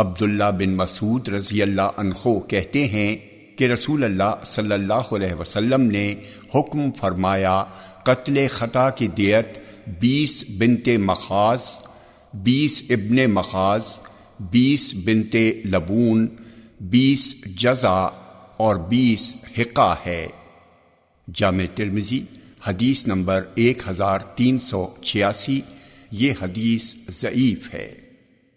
عبداللہ بن مسعود رضی اللہ عنہ کہتے ہیں کہ رسول اللہ صلی اللہ علیہ وسلم نے حکم فرمایا، قتل خطا کی دیت بیس بنت مخاز بیس ابن مخاز بیس بنت لبون، بیس جزا اور بیس حقہ ہے۔ جامع ترمزی حدیث نمبر ایک ہزار تین سو چھیاسی، یہ حدیث ضعیف ہے۔